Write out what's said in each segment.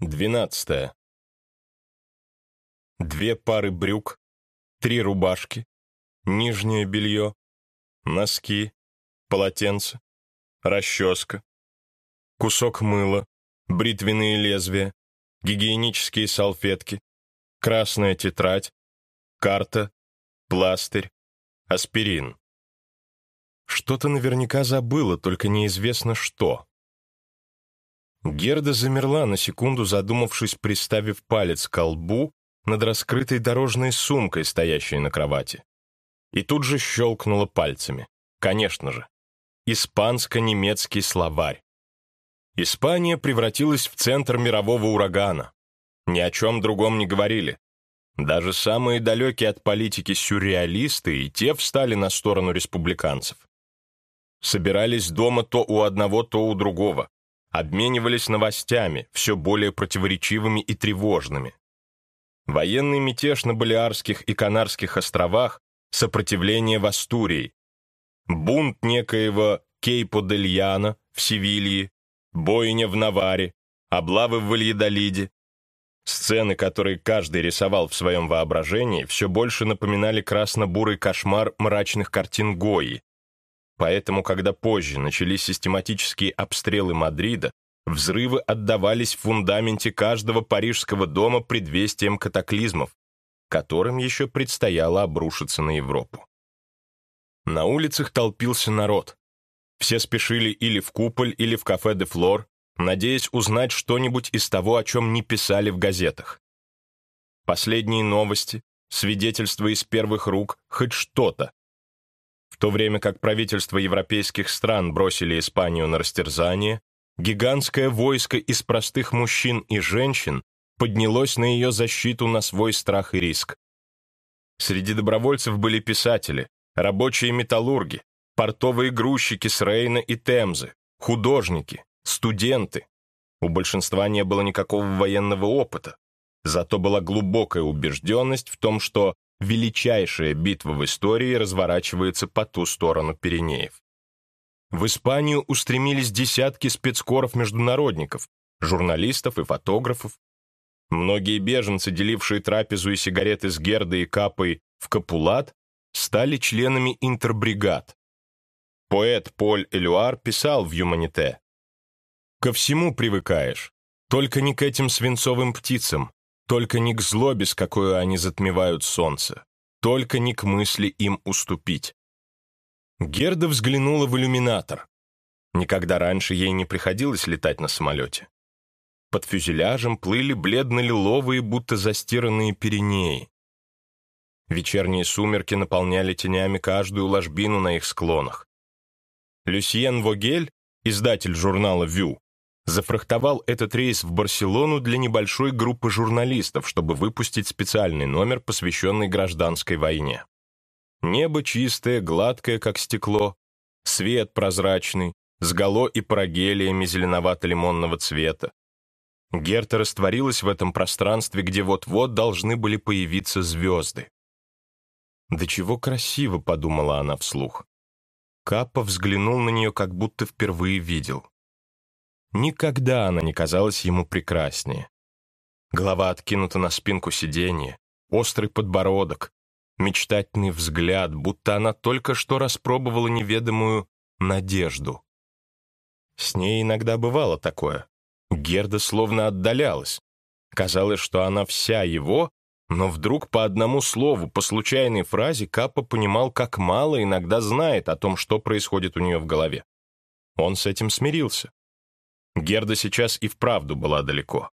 Двенадцатое. Две пары брюк, три рубашки, нижнее белье, носки, полотенце, расческа, кусок мыла, бритвенные лезвия, гигиенические салфетки, красная тетрадь, карта, пластырь, аспирин. Что-то наверняка забыла, только неизвестно что. Герда замерла на секунду, задумавшись, приставив палец к лбу над раскрытой дорожной сумкой, стоящей на кровати. И тут же щелкнула пальцами. Конечно же. Испанско-немецкий словарь. Испания превратилась в центр мирового урагана. Ни о чем другом не говорили. Даже самые далекие от политики сюрреалисты и те встали на сторону республиканцев. Собирались дома то у одного, то у другого обменивались новостями, все более противоречивыми и тревожными. Военный мятеж на Балиарских и Канарских островах, сопротивление в Астурии, бунт некоего Кейпо дель Яна в Севилье, бойня в Наваре, облавы в Вальедолиде. Сцены, которые каждый рисовал в своем воображении, все больше напоминали красно-бурый кошмар мрачных картин Гои, Поэтому, когда позже начались систематические обстрелы Мадрида, взрывы отдавались в фундаменте каждого парижского дома предвестием катаклизмов, которым еще предстояло обрушиться на Европу. На улицах толпился народ. Все спешили или в куполь, или в кафе де Флор, надеясь узнать что-нибудь из того, о чем не писали в газетах. Последние новости, свидетельства из первых рук, хоть что-то, в то время как правительства европейских стран бросили Испанию на растерзание, гигантское войско из простых мужчин и женщин поднялось на ее защиту на свой страх и риск. Среди добровольцев были писатели, рабочие металлурги, портовые грузчики с Рейна и Темзы, художники, студенты. У большинства не было никакого военного опыта, зато была глубокая убежденность в том, что величайшая битва в истории разворачивается по ту сторону Пиренеев. В Испанию устремились десятки спецкоров-международников, журналистов и фотографов. Многие беженцы, делившие трапезу и сигареты с Гердой и Капой в Капулат, стали членами интербригад. Поэт Поль Элюар писал в «Юманите». «Ко всему привыкаешь, только не к этим свинцовым птицам, только не к злобе, с какой они затмевают солнце. Только не к мысли им уступить. Герда взглянула в иллюминатор. Никогда раньше ей не приходилось летать на самолете. Под фюзеляжем плыли бледно-лиловые, будто застиранные перинеи. Вечерние сумерки наполняли тенями каждую ложбину на их склонах. Люсьен Вогель, издатель журнала «Вю», зафрахтовал этот рейс в Барселону для небольшой группы журналистов, чтобы выпустить специальный номер, посвященный гражданской войне. Небо чистое, гладкое, как стекло, свет прозрачный, с гало и парагелиями зеленовато-лимонного цвета. Герта растворилась в этом пространстве, где вот-вот должны были появиться звезды. «Да чего красиво», — подумала она вслух. Каппа взглянул на нее, как будто впервые видел. Никогда она не казалась ему прекраснее. Голова откинута на спинку сиденья, острый подбородок, мечтательный взгляд, будто она только что распробовала неведомую надежду. С ней иногда бывало такое. Герда словно отдалялась. Казалось, что она вся его, но вдруг по одному слову, по случайной фразе Капа понимал, как мало иногда знает о том, что происходит у нее в голове. Он с этим смирился. Герда сейчас и вправду была далеко.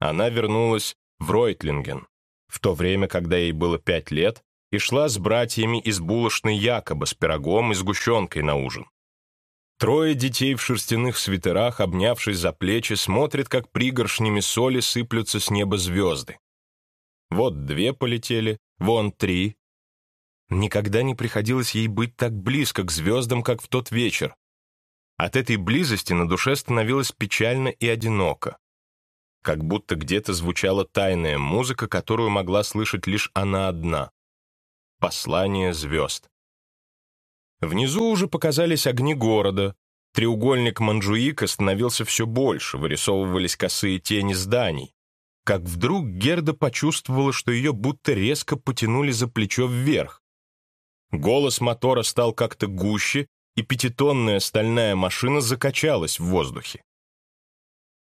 Она вернулась в Ройтлинген, в то время, когда ей было пять лет, и шла с братьями из булочной якобы с пирогом и сгущенкой на ужин. Трое детей в шерстяных свитерах, обнявшись за плечи, смотрят, как пригоршнями соли сыплются с неба звезды. Вот две полетели, вон три. Никогда не приходилось ей быть так близко к звездам, как в тот вечер, от этой близости на душе становилось печально и одиноко. Как будто где-то звучала тайная музыка, которую могла слышать лишь она одна. Послание звезд. Внизу уже показались огни города, Треугольник Манджуика становился все больше, вырисовывались косые тени зданий. Как вдруг Герда почувствовала, что ее будто резко потянули за плечо вверх. Голос мотора стал как-то гуще, и пятитонная стальная машина закачалась в воздухе.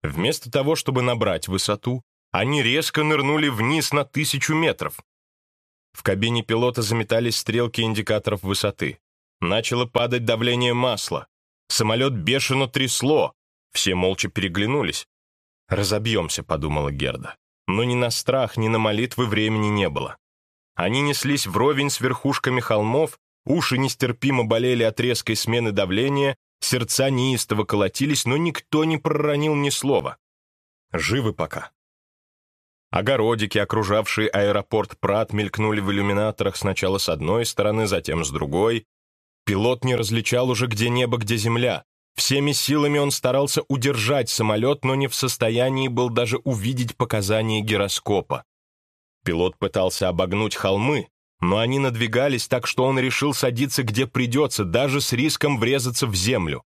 Вместо того, чтобы набрать высоту, они резко нырнули вниз на тысячу метров. В кабине пилота заметались стрелки индикаторов высоты. Начало падать давление масла. Самолет бешено трясло. Все молча переглянулись. «Разобьемся», — подумала Герда. Но ни на страх, ни на молитвы времени не было. Они неслись вровень с верхушками холмов, уши нестерпимо болели от резкой смены давления, сердца неистово колотились, но никто не проронил ни слова. Живы пока. Огородики, окружавшие аэропорт Прат, мелькнули в иллюминаторах сначала с одной стороны, затем с другой. Пилот не различал уже, где небо, где земля. Всеми силами он старался удержать самолет, но не в состоянии был даже увидеть показания гироскопа. Пилот пытался обогнуть холмы, но они надвигались так, что он решил садиться где придется, даже с риском врезаться в землю.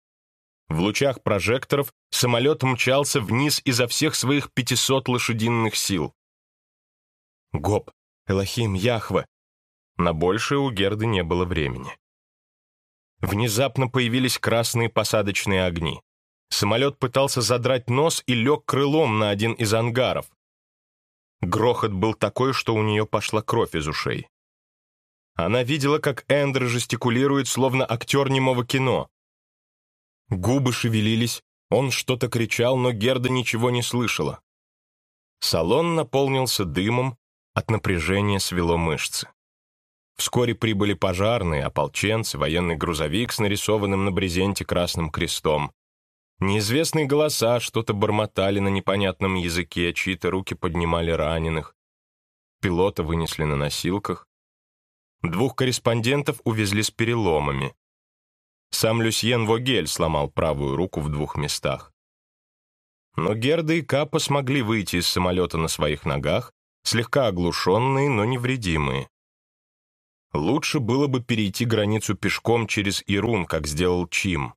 В лучах прожекторов самолет мчался вниз изо всех своих 500 лошадиных сил. Гоп, Элохим, Яхва. На большее у Герды не было времени. Внезапно появились красные посадочные огни. Самолет пытался задрать нос и лег крылом на один из ангаров. Грохот был такой, что у нее пошла кровь из ушей. Она видела, как Эндер жестикулирует, словно актер немого кино. Губы шевелились, он что-то кричал, но Герда ничего не слышала. Салон наполнился дымом, от напряжения свело мышцы. Вскоре прибыли пожарные, ополченцы, военный грузовик с нарисованным на брезенте красным крестом. Неизвестные голоса что-то бормотали на непонятном языке, чьи-то руки поднимали раненых. Пилота вынесли на носилках. Двух корреспондентов увезли с переломами. Сам Люсьен Вогель сломал правую руку в двух местах. Но Герда и Капа смогли выйти из самолета на своих ногах, слегка оглушенные, но невредимые. Лучше было бы перейти границу пешком через Ирун, как сделал Чим.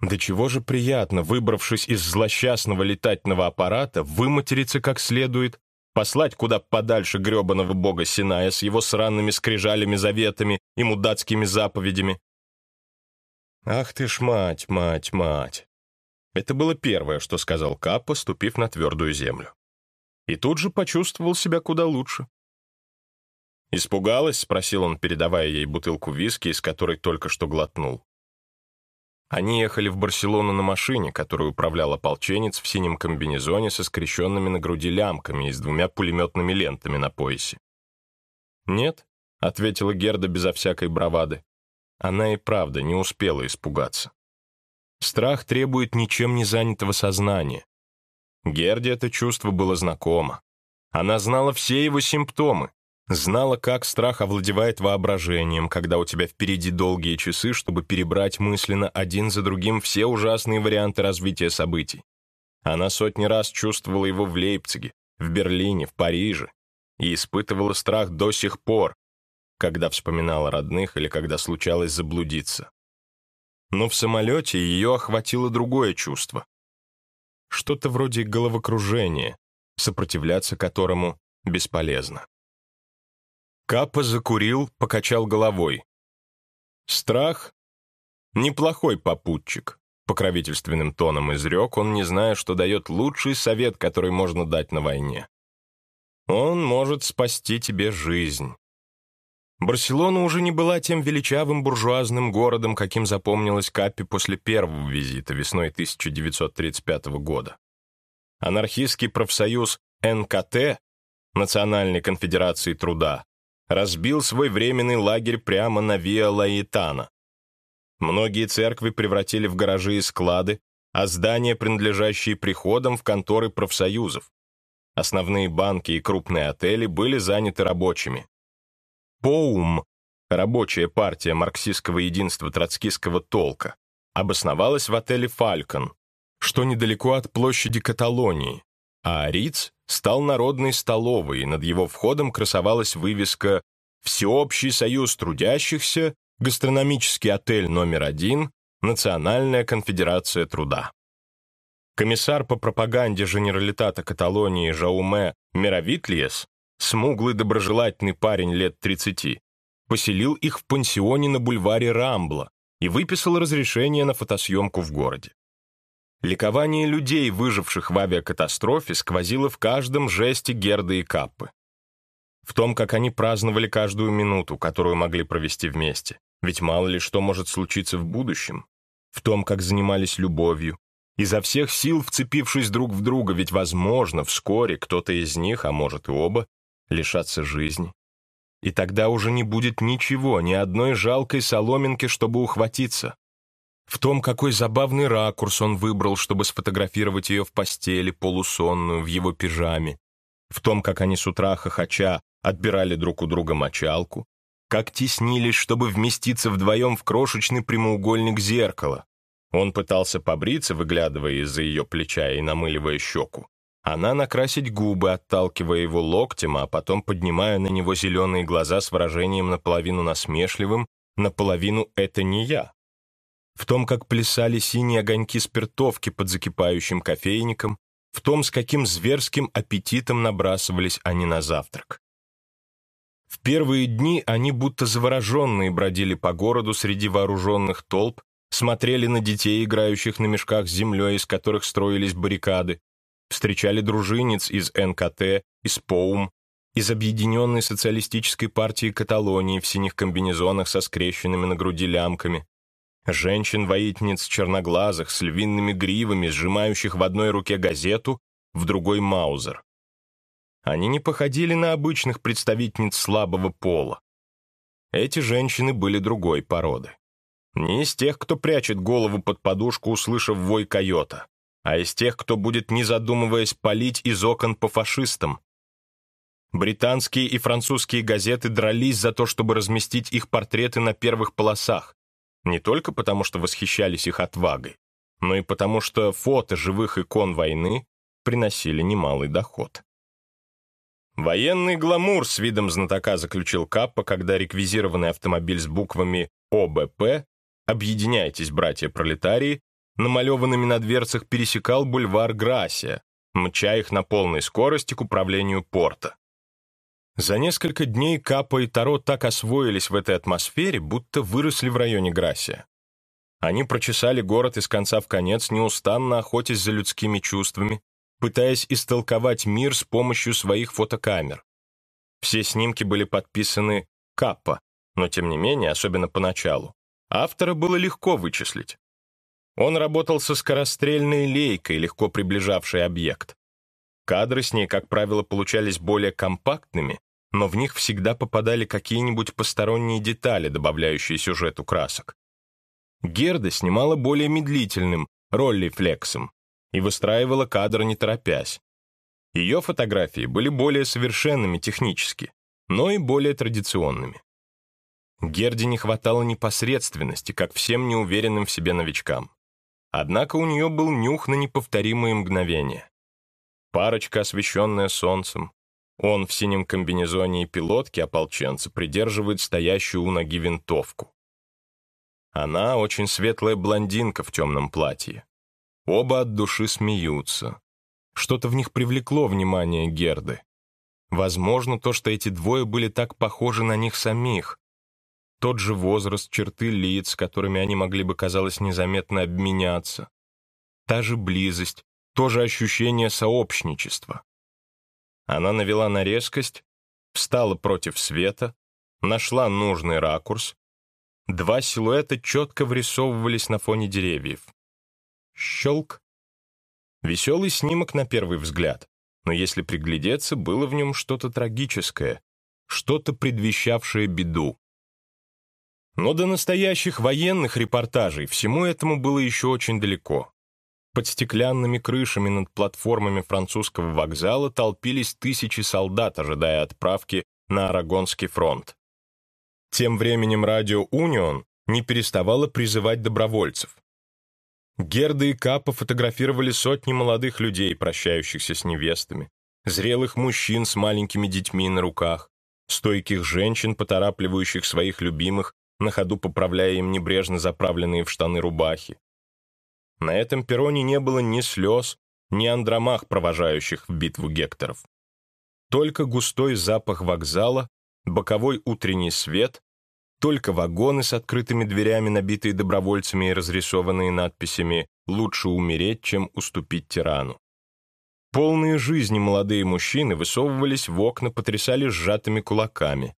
Да чего же приятно, выбравшись из злосчастного летательного аппарата, выматериться как следует, послать куда подальше гребаного бога Синая с его сраными скрижалями, заветами и мудацкими заповедями. «Ах ты ж мать, мать, мать!» Это было первое, что сказал Капа, ступив на твердую землю. И тут же почувствовал себя куда лучше. «Испугалась?» — спросил он, передавая ей бутылку виски, из которой только что глотнул. Они ехали в Барселону на машине, которую управлял ополченец в синем комбинезоне со скрещенными на груди лямками и с двумя пулеметными лентами на поясе. «Нет», — ответила Герда безо всякой бравады. Она и правда не успела испугаться. Страх требует ничем не занятого сознания. Герде это чувство было знакомо. Она знала все его симптомы, Знала, как страх овладевает воображением, когда у тебя впереди долгие часы, чтобы перебрать мысленно один за другим все ужасные варианты развития событий. Она сотни раз чувствовала его в Лейпциге, в Берлине, в Париже и испытывала страх до сих пор, когда вспоминала родных или когда случалось заблудиться. Но в самолете ее охватило другое чувство. Что-то вроде головокружения, сопротивляться которому бесполезно. Капа закурил, покачал головой. Страх — неплохой попутчик. Покровительственным тоном изрек он, не зная, что дает лучший совет, который можно дать на войне. Он может спасти тебе жизнь. Барселона уже не была тем величавым буржуазным городом, каким запомнилась Капи после первого визита весной 1935 года. Анархистский профсоюз НКТ, Национальной конфедерации труда, разбил свой временный лагерь прямо на Виа Лаитана. Многие церкви превратили в гаражи и склады, а здания, принадлежащие приходам, в конторы профсоюзов. Основные банки и крупные отели были заняты рабочими. ПОУМ, рабочая партия марксистского единства троцкистского толка, обосновалась в отеле «Фалькон», что недалеко от площади Каталонии, а Риц стал народной столовой, и над его входом красовалась вывеска «Всеобщий союз трудящихся», гастрономический отель номер один, Национальная конфедерация труда. Комиссар по пропаганде Женералитата Каталонии Жауме Мировитлиес, смуглый доброжелательный парень лет 30, поселил их в пансионе на бульваре Рамбла и выписал разрешение на фотосъемку в городе. Ликование людей, выживших в авиакатастрофе, сквозило в каждом жесте Герды и Каппы. В том, как они праздновали каждую минуту, которую могли провести вместе. Ведь мало ли что может случиться в будущем. В том, как занимались любовью. Изо всех сил вцепившись друг в друга, ведь, возможно, вскоре кто-то из них, а может и оба, лишатся жизни. И тогда уже не будет ничего, ни одной жалкой соломинки, чтобы ухватиться в том, какой забавный ракурс он выбрал, чтобы сфотографировать ее в постели, полусонную, в его пижаме, в том, как они с утра хохоча отбирали друг у друга мочалку, как теснились, чтобы вместиться вдвоем в крошечный прямоугольник зеркала. Он пытался побриться, выглядывая из-за ее плеча и намыливая щеку. Она накрасить губы, отталкивая его локтем, а потом поднимая на него зеленые глаза с выражением наполовину насмешливым, наполовину «это не я» в том, как плясали синие огоньки спиртовки под закипающим кофейником, в том, с каким зверским аппетитом набрасывались они на завтрак. В первые дни они будто завороженные бродили по городу среди вооруженных толп, смотрели на детей, играющих на мешках с землей, из которых строились баррикады, встречали дружинец из НКТ, из ПОУМ, из Объединенной социалистической партии Каталонии в синих комбинезонах со скрещенными на груди лямками, Женщин-воительниц черноглазых с львиными гривами, сжимающих в одной руке газету, в другой — маузер. Они не походили на обычных представительниц слабого пола. Эти женщины были другой породы. Не из тех, кто прячет голову под подушку, услышав вой койота, а из тех, кто будет, не задумываясь, палить из окон по фашистам. Британские и французские газеты дрались за то, чтобы разместить их портреты на первых полосах, не только потому, что восхищались их отвагой, но и потому, что фото живых икон войны приносили немалый доход. Военный гламур с видом знатока заключил Каппа, когда реквизированный автомобиль с буквами ОБП «Объединяйтесь, братья-пролетарии», намалеванными на дверцах пересекал бульвар Грасия, мча их на полной скорости к управлению порта. За несколько дней Капа и Таро так освоились в этой атмосфере, будто выросли в районе Грасия. Они прочесали город из конца в конец, неустанно охотясь за людскими чувствами, пытаясь истолковать мир с помощью своих фотокамер. Все снимки были подписаны Каппа, но тем не менее, особенно поначалу, автора было легко вычислить. Он работал со скорострельной лейкой, легко приближавшей объект. Кадры с ней, как правило, получались более компактными, но в них всегда попадали какие-нибудь посторонние детали, добавляющие сюжету красок. Герда снимала более медлительным, роллифлексом, и выстраивала кадр не торопясь. Ее фотографии были более совершенными технически, но и более традиционными. Герде не хватало непосредственности, как всем неуверенным в себе новичкам. Однако у нее был нюх на неповторимые мгновения. Парочка, освещенная солнцем. Он в синем комбинезоне и пилотке ополченца придерживает стоящую у ноги винтовку. Она очень светлая блондинка в темном платье. Оба от души смеются. Что-то в них привлекло внимание Герды. Возможно, то, что эти двое были так похожи на них самих. Тот же возраст, черты лиц, которыми они могли бы, казалось, незаметно обменяться. Та же близость, тоже ощущение сообщничества. Она навела на резкость, встала против света, нашла нужный ракурс. Два силуэта четко вырисовывались на фоне деревьев. Щелк. Веселый снимок на первый взгляд, но если приглядеться, было в нем что-то трагическое, что-то предвещавшее беду. Но до настоящих военных репортажей всему этому было еще очень далеко. Под стеклянными крышами над платформами французского вокзала толпились тысячи солдат, ожидая отправки на Арагонский фронт. Тем временем радио «Унион» не переставало призывать добровольцев. Герда и Капа фотографировали сотни молодых людей, прощающихся с невестами, зрелых мужчин с маленькими детьми на руках, стойких женщин, поторапливающих своих любимых на ходу поправляя им небрежно заправленные в штаны рубахи. На этом перроне не было ни слез, ни андромах, провожающих в битву гекторов. Только густой запах вокзала, боковой утренний свет, только вагоны с открытыми дверями, набитые добровольцами и разрисованные надписями «Лучше умереть, чем уступить тирану». Полные жизни молодые мужчины высовывались в окна, потрясали сжатыми кулаками.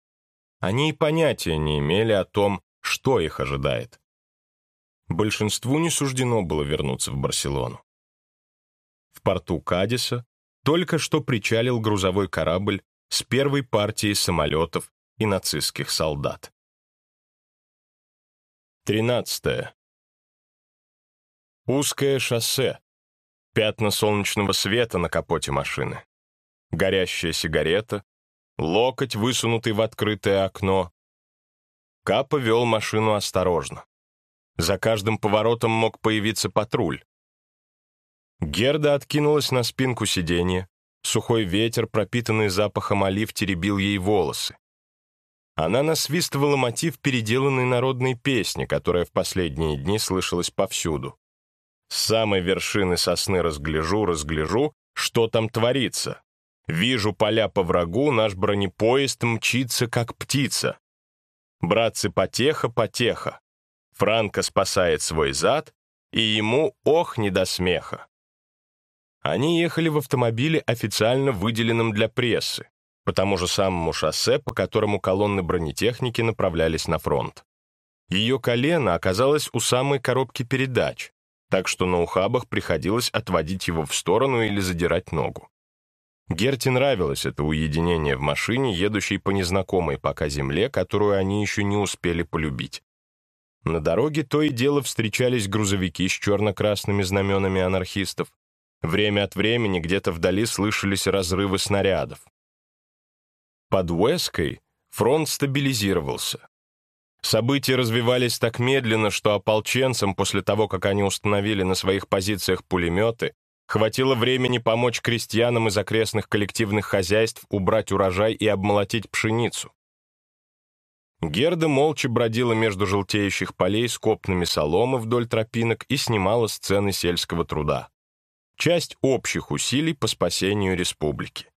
Они и понятия не имели о том, что их ожидает. Большинству не суждено было вернуться в Барселону. В порту Кадиса только что причалил грузовой корабль с первой партией самолетов и нацистских солдат. 13. Узкое шоссе, Пятна солнечного света на капоте машины. Горящая сигарета, локоть, высунутый в открытое окно. Капа вел машину осторожно. За каждым поворотом мог появиться патруль. Герда откинулась на спинку сиденья. Сухой ветер, пропитанный запахом олив, теребил ей волосы. Она насвистывала мотив переделанной народной песни, которая в последние дни слышалась повсюду. С самой вершины сосны разгляжу, разгляжу, что там творится. Вижу поля по врагу, наш бронепоезд мчится, как птица. Братцы, потеха, потеха. Франко спасает свой зад, и ему ох не до смеха. Они ехали в автомобиле, официально выделенном для прессы, по тому же самому шоссе, по которому колонны бронетехники направлялись на фронт. Ее колено оказалось у самой коробки передач так что на ухабах приходилось отводить его в сторону или задирать ногу. Герти нравилось это уединение в машине, едущей по незнакомой пока земле, которую они еще не успели полюбить. На дороге то и дело встречались грузовики с черно-красными знаменами анархистов. Время от времени где-то вдали слышались разрывы снарядов. Под Уэской фронт стабилизировался. События развивались так медленно, что ополченцам, после того, как они установили на своих позициях пулеметы, хватило времени помочь крестьянам из окрестных коллективных хозяйств убрать урожай и обмолотить пшеницу. Герда молча бродила между желтеющих полей с копнами соломы вдоль тропинок и снимала сцены сельского труда. Часть общих усилий по спасению республики.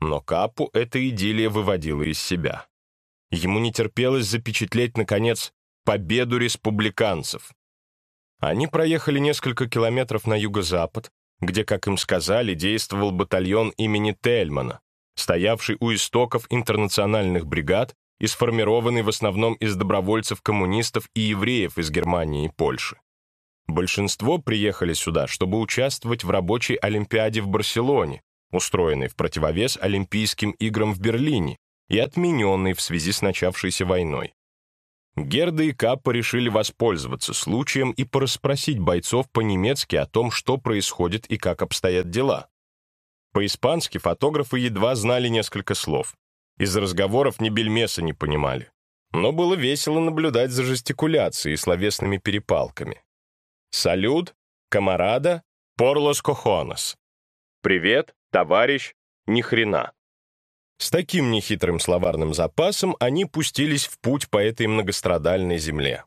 Но Капу эта идиллия выводила из себя. Ему не терпелось запечатлеть, наконец, победу республиканцев. Они проехали несколько километров на юго-запад, где, как им сказали, действовал батальон имени Тельмана, стоявший у истоков интернациональных бригад и сформированный в основном из добровольцев-коммунистов и евреев из Германии и Польши. Большинство приехали сюда, чтобы участвовать в рабочей олимпиаде в Барселоне, устроенной в противовес Олимпийским играм в Берлине, и отмененный в связи с начавшейся войной. Герда и Каппа решили воспользоваться случаем и порасспросить бойцов по-немецки о том, что происходит и как обстоят дела. По-испански фотографы едва знали несколько слов. Из разговоров ни бельмеса не понимали. Но было весело наблюдать за жестикуляцией и словесными перепалками. «Салют, камарада, порлос кохонос». «Привет, товарищ, ни хрена». С таким нехитрым словарным запасом они пустились в путь по этой многострадальной земле.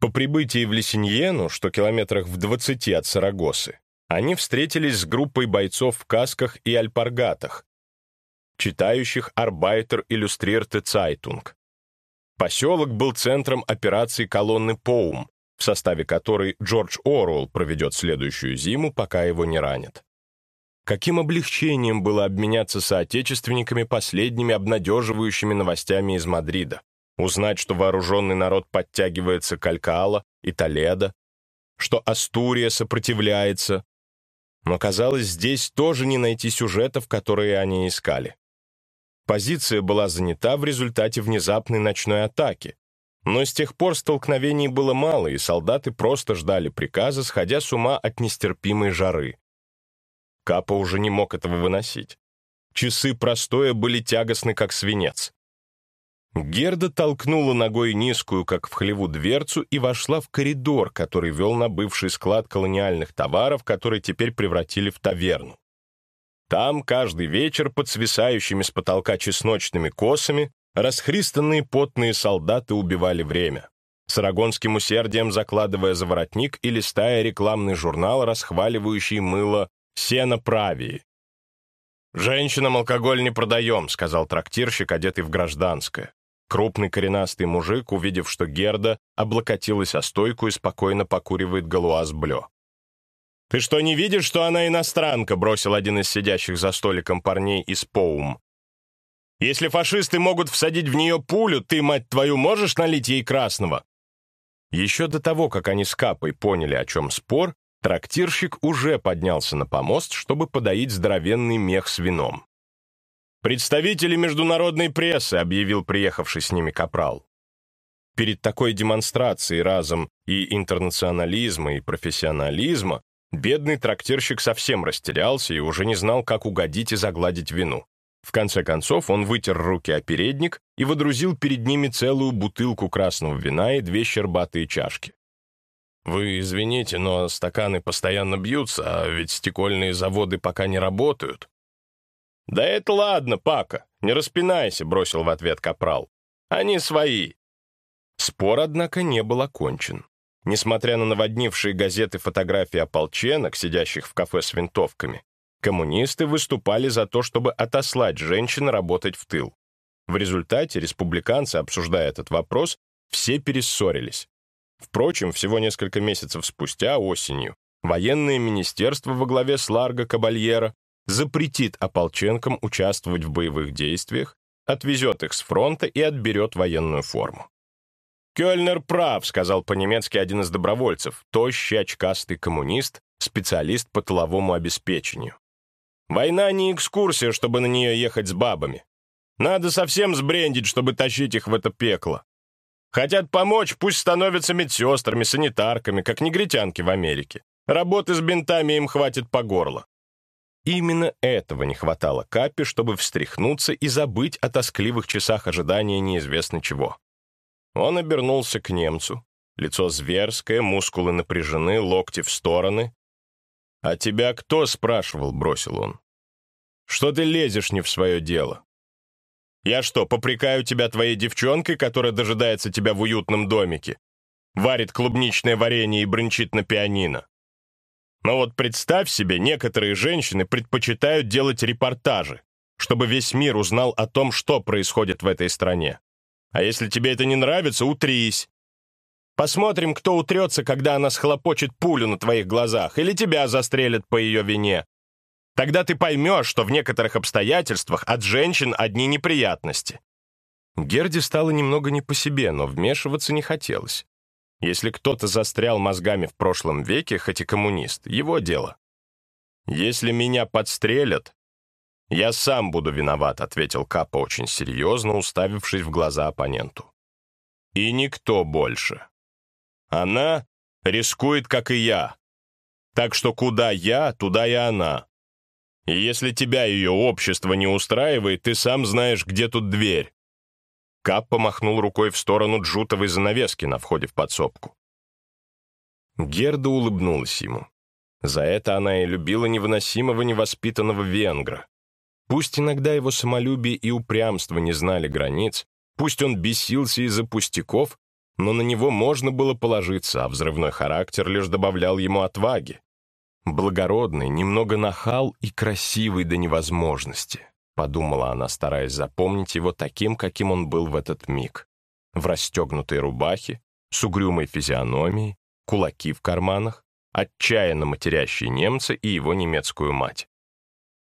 По прибытии в Лесиньену, что километрах в 20 от Сарагосы, они встретились с группой бойцов в касках и альпаргатах, читающих «Арбайтер Иллюстрирте Цайтунг». Поселок был центром операции колонны «ПОУМ», в составе которой Джордж Оруэлл проведет следующую зиму, пока его не ранят. Каким облегчением было обменяться соотечественниками последними обнадеживающими новостями из Мадрида. Узнать, что вооруженный народ подтягивается к Алькала и Толедо, что Астурия сопротивляется. Но, казалось, здесь тоже не найти сюжетов, которые они искали. Позиция была занята в результате внезапной ночной атаки. Но с тех пор столкновений было мало, и солдаты просто ждали приказа, сходя с ума от нестерпимой жары. Капа уже не мог этого выносить. Часы простоя были тягостны, как свинец. Герда толкнула ногой низкую, как в хлеву, дверцу и вошла в коридор, который вел на бывший склад колониальных товаров, который теперь превратили в таверну. Там каждый вечер под свисающими с потолка чесночными косами расхристанные потные солдаты убивали время, с арагонским усердием закладывая за воротник и листая рекламный журнал, расхваливающий мыло «Сено правии». «Женщинам алкоголь не продаем», — сказал трактирщик, одетый в гражданское. Крупный коренастый мужик, увидев, что Герда облокотилась о стойку и спокойно покуривает галуаз блё. «Ты что, не видишь, что она иностранка?» — бросил один из сидящих за столиком парней из Поум. «Если фашисты могут всадить в нее пулю, ты, мать твою, можешь налить ей красного?» Еще до того, как они с Капой поняли, о чем спор, трактирщик уже поднялся на помост, чтобы подоить здоровенный мех с вином. «Представители международной прессы», — объявил приехавший с ними капрал. Перед такой демонстрацией разом и интернационализма, и профессионализма бедный трактирщик совсем растерялся и уже не знал, как угодить и загладить вину. В конце концов он вытер руки о передник и водрузил перед ними целую бутылку красного вина и две щербатые чашки. «Вы извините, но стаканы постоянно бьются, а ведь стекольные заводы пока не работают», «Да это ладно, Пака, не распинайся», — бросил в ответ Капрал. «Они свои». Спор, однако, не был окончен. Несмотря на наводнившие газеты фотографии ополченок, сидящих в кафе с винтовками, коммунисты выступали за то, чтобы отослать женщин работать в тыл. В результате республиканцы, обсуждая этот вопрос, все перессорились. Впрочем, всего несколько месяцев спустя, осенью, военное министерство во главе с Ларго Кабальера запретит ополченкам участвовать в боевых действиях, отвезет их с фронта и отберет военную форму. «Кёльнер прав», — сказал по-немецки один из добровольцев, тощий, очкастый коммунист, специалист по тыловому обеспечению. «Война не экскурсия, чтобы на нее ехать с бабами. Надо совсем сбрендить, чтобы тащить их в это пекло. Хотят помочь, пусть становятся медсестрами, санитарками, как негритянки в Америке. Работы с бинтами им хватит по горло. Именно этого не хватало Капе, чтобы встряхнуться и забыть о тоскливых часах ожидания неизвестно чего. Он обернулся к немцу. Лицо зверское, мускулы напряжены, локти в стороны. «А тебя кто?» — спрашивал, — бросил он. «Что ты лезешь не в свое дело? Я что, попрекаю тебя твоей девчонкой, которая дожидается тебя в уютном домике? Варит клубничное варенье и бренчит на пианино. Но вот представь себе, некоторые женщины предпочитают делать репортажи, чтобы весь мир узнал о том, что происходит в этой стране. А если тебе это не нравится, утрись. Посмотрим, кто утрется, когда она схлопочет пулю на твоих глазах, или тебя застрелят по ее вине. Тогда ты поймешь, что в некоторых обстоятельствах от женщин одни неприятности. Герди стало немного не по себе, но вмешиваться не хотелось. Если кто-то застрял мозгами в прошлом веке, хоть и коммунист, его дело. «Если меня подстрелят, я сам буду виноват», — ответил Капа очень серьезно, уставившись в глаза оппоненту. «И никто больше. Она рискует, как и я. Так что куда я, туда и она. И если тебя ее общество не устраивает, ты сам знаешь, где тут дверь. Кап помахнул рукой в сторону джутовой занавески на входе в подсобку. Герда улыбнулась ему. За это она и любила невыносимого невоспитанного венгра. Пусть иногда его самолюбие и упрямство не знали границ, пусть он бесился из-за пустяков, но на него можно было положиться, а взрывной характер лишь добавлял ему отваги. Благородный, немного нахал и красивый до невозможности подумала она, стараясь запомнить его таким, каким он был в этот миг. В расстегнутой рубахе, с угрюмой физиономией, кулаки в карманах, отчаянно матерящие немца и его немецкую мать.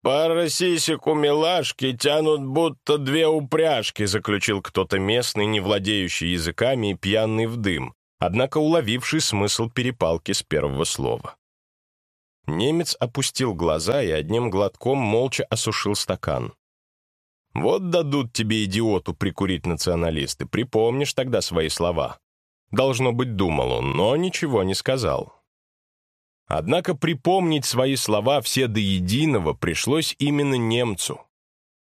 «Пара сисек у милашки тянут будто две упряжки», заключил кто-то местный, не владеющий языками и пьяный в дым, однако уловивший смысл перепалки с первого слова. Немец опустил глаза и одним глотком молча осушил стакан. «Вот дадут тебе, идиоту, прикурить националисты, припомнишь тогда свои слова». Должно быть, думал он, но ничего не сказал. Однако припомнить свои слова все до единого пришлось именно немцу.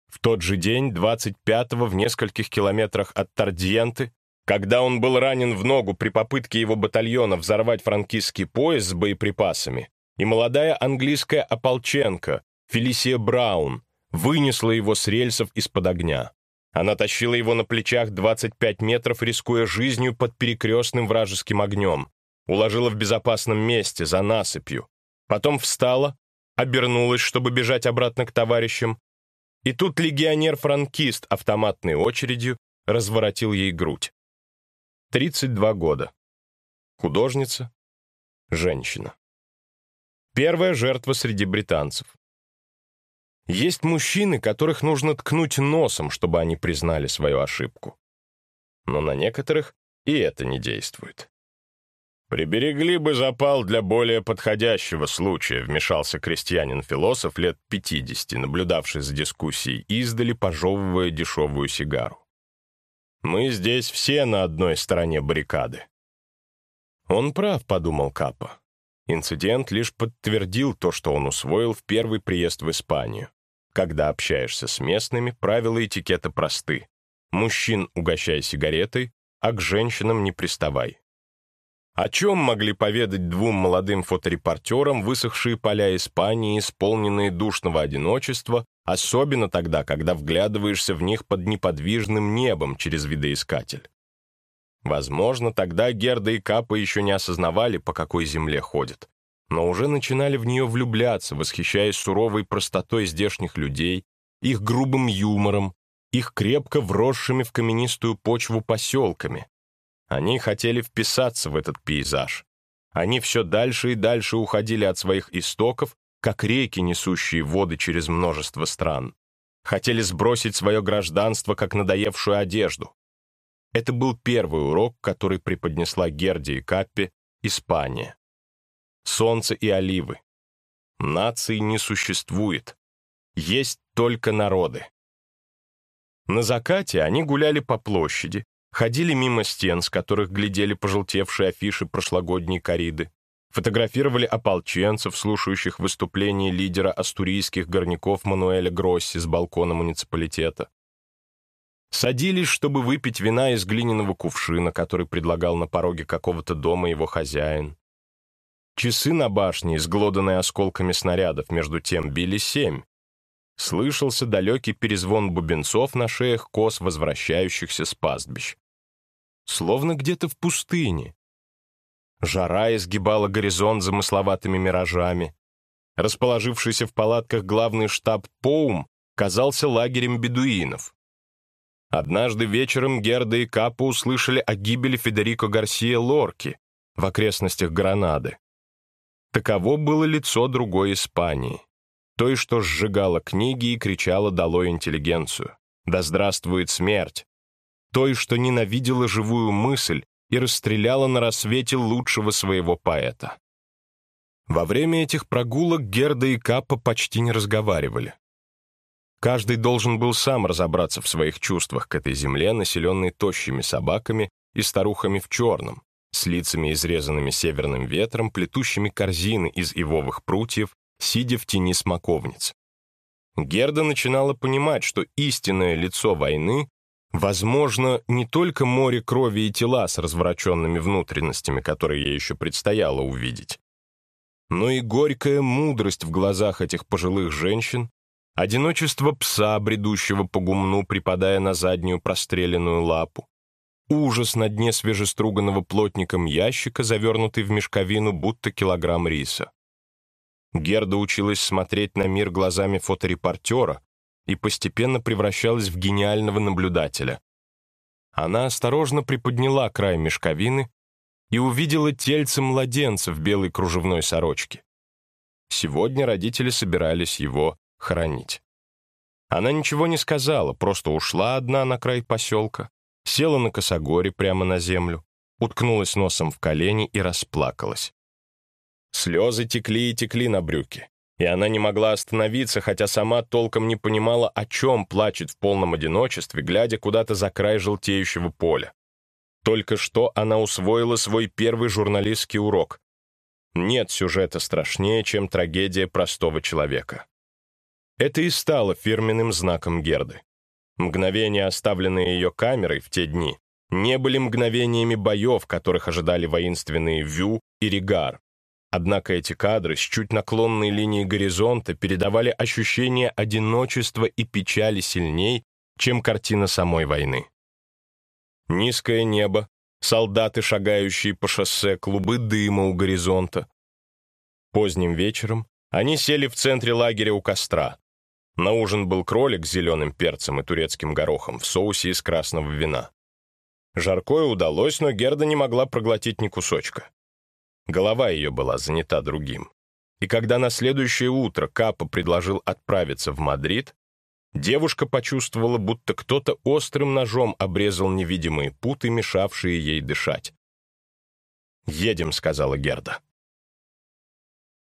В тот же день, 25-го, в нескольких километрах от Тардьенты, когда он был ранен в ногу при попытке его батальона взорвать франкистский поезд с боеприпасами, и молодая английская ополченка Фелисия Браун вынесла его с рельсов из-под огня. Она тащила его на плечах 25 метров, рискуя жизнью под перекрестным вражеским огнем. Уложила в безопасном месте, за насыпью. Потом встала, обернулась, чтобы бежать обратно к товарищам. И тут легионер-франкист автоматной очередью разворотил ей грудь. 32 года. Художница. Женщина. Первая жертва среди британцев. Есть мужчины, которых нужно ткнуть носом, чтобы они признали свою ошибку. Но на некоторых и это не действует. «Приберегли бы запал для более подходящего случая», вмешался крестьянин-философ лет 50, наблюдавший за дискуссией, издали пожевывая дешевую сигару. «Мы здесь все на одной стороне баррикады». «Он прав», — подумал Капа. Инцидент лишь подтвердил то, что он усвоил в первый приезд в Испанию. Когда общаешься с местными, правила этикета просты. Мужчин угощай сигаретой, а к женщинам не приставай. О чем могли поведать двум молодым фоторепортерам высохшие поля Испании, исполненные душного одиночества, особенно тогда, когда вглядываешься в них под неподвижным небом через видоискатель? Возможно, тогда Герда и Капа еще не осознавали, по какой земле ходят но уже начинали в нее влюбляться, восхищаясь суровой простотой здешних людей, их грубым юмором, их крепко вросшими в каменистую почву поселками. Они хотели вписаться в этот пейзаж. Они все дальше и дальше уходили от своих истоков, как реки, несущие воды через множество стран. Хотели сбросить свое гражданство, как надоевшую одежду. Это был первый урок, который преподнесла Герди и Каппи Испания солнце и оливы. Нации не существует. Есть только народы. На закате они гуляли по площади, ходили мимо стен, с которых глядели пожелтевшие афиши прошлогодней кориды, фотографировали ополченцев, слушающих выступления лидера астурийских горняков Мануэля Гросси с балкона муниципалитета. Садились, чтобы выпить вина из глиняного кувшина, который предлагал на пороге какого-то дома его хозяин. Часы на башне, изглоданные осколками снарядов, между тем били семь. Слышался далекий перезвон бубенцов на шеях коз, возвращающихся с пастбищ. Словно где-то в пустыне. Жара изгибала горизонт замысловатыми миражами. Расположившийся в палатках главный штаб Поум казался лагерем бедуинов. Однажды вечером Герда и Капа услышали о гибели Федерико Гарсия Лорки в окрестностях Гранады. Таково было лицо другой Испании, той, что сжигала книги и кричала «Долой интеллигенцию! Да здравствует смерть!» той, что ненавидела живую мысль и расстреляла на рассвете лучшего своего поэта. Во время этих прогулок Герда и Капа почти не разговаривали. Каждый должен был сам разобраться в своих чувствах к этой земле, населенной тощими собаками и старухами в черном, с лицами, изрезанными северным ветром, плетущими корзины из ивовых прутьев, сидя в тени смоковниц. Герда начинала понимать, что истинное лицо войны Возможно, не только море крови и тела с развороченными внутренностями, которые ей еще предстояло увидеть, но и горькая мудрость в глазах этих пожилых женщин, одиночество пса, бредущего по гумну, припадая на заднюю простреленную лапу, ужас на дне свежеструганного плотником ящика, завернутый в мешковину, будто килограмм риса. Герда училась смотреть на мир глазами фоторепортера и постепенно превращалась в гениального наблюдателя. Она осторожно приподняла край мешковины и увидела тельце младенца в белой кружевной сорочке. Сегодня родители собирались его хоронить. Она ничего не сказала, просто ушла одна на край поселка, села на косогоре прямо на землю, уткнулась носом в колени и расплакалась. Слезы текли и текли на брюки, и она не могла остановиться, хотя сама толком не понимала, о чем плачет в полном одиночестве, глядя куда-то за край желтеющего поля. Только что она усвоила свой первый журналистский урок. Нет сюжета страшнее, чем трагедия простого человека. Это и стало фирменным знаком Герды. Мгновения, оставленные ее камерой в те дни, не были мгновениями боев, которых ожидали воинственные Вю и Ригар. Однако эти кадры с чуть наклонной линией горизонта передавали ощущение одиночества и печали сильней, чем картина самой войны. Низкое небо, солдаты, шагающие по шоссе, клубы дыма у горизонта. Поздним вечером они сели в центре лагеря у костра. На ужин был кролик с зеленым перцем и турецким горохом в соусе из красного вина. Жаркое удалось, но Герда не могла проглотить ни кусочка. Голова ее была занята другим. И когда на следующее утро Капа предложил отправиться в Мадрид, девушка почувствовала, будто кто-то острым ножом обрезал невидимые путы, мешавшие ей дышать. «Едем», — сказала Герда.